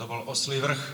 To byl oslý vrch.